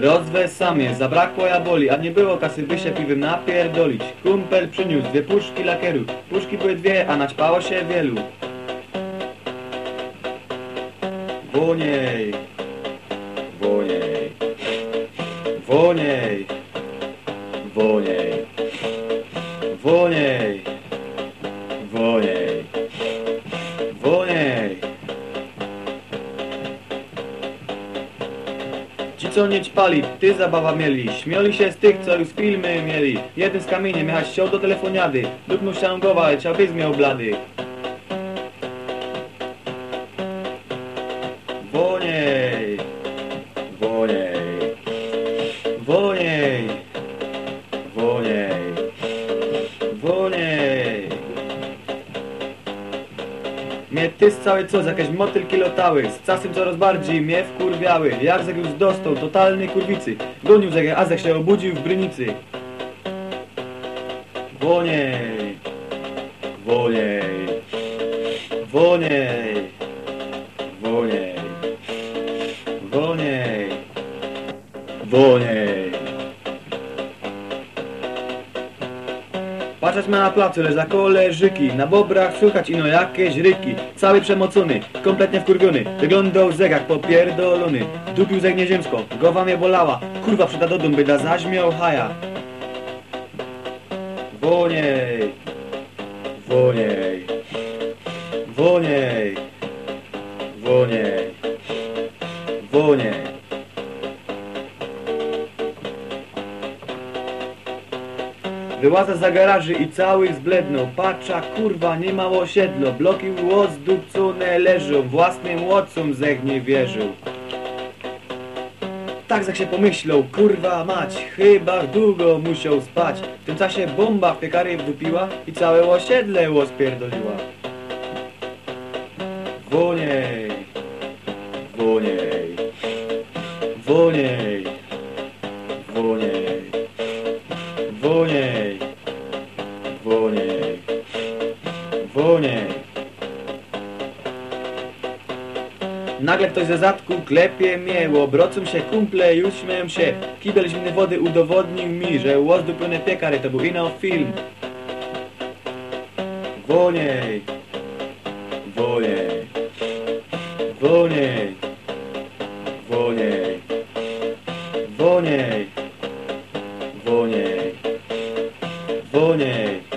Rozwesamy, zabrakło jaboli, a nie było kasy, by się piwem napierdolić. Kumpel przyniósł dwie puszki lakieru. Puszki były dwie, a naćpało się wielu. Woniej, woniej, woniej, woniej, woniej, co nie ćpali, ty zabawa mieli. Śmiali się z tych, co już filmy mieli. Jeden z kamieniem jechać chciał do telefoniady. Ścianą głowa, ale ciał byś miał blady. Woniej. Woniej mnie ty z całej co, jakieś motylki lotały Z czasem coraz bardziej mnie wkurwiały. Jak zeg już dostał, totalnej kurwicy. Gonił zeg, a się obudził w brynicy. Woniej. Woniej. Woniej. Woniej. Woniej. Woniej Patrzeć na placu, leża koleżyki. Na bobrach słychać ino jakieś ryki. Cały przemocony, kompletnie wkurwiony. Wyglądał zeg jak popierdolony. Dupił zeg nieziemsko, głowa mnie bolała. Kurwa przyda do dum, by da zaśmiał haja. Woniej. Woniej. Woniej. Woniej. Woniej Wyłaza za garaży i całych zblednął Patrza, kurwa, nie ma osiedlo. Bloki łos dupcone leżą. Własnym łocom zech nie wierzył. Tak jak się pomyślał, kurwa mać, chyba długo musiał spać. W tym czasie bomba w piekary wdupiła i całe osiedle łospierdoliła. Woniej, woniej, woniej, woniej, Nagle ktoś ze zadku klepie mnie, obrocą się kumple, już śmieją się. Kibel zimnej wody udowodnił mi, że łos dupione piekary to był ino film. Woniej, woniej, woniej, woniej, woniej, woniej, woniej.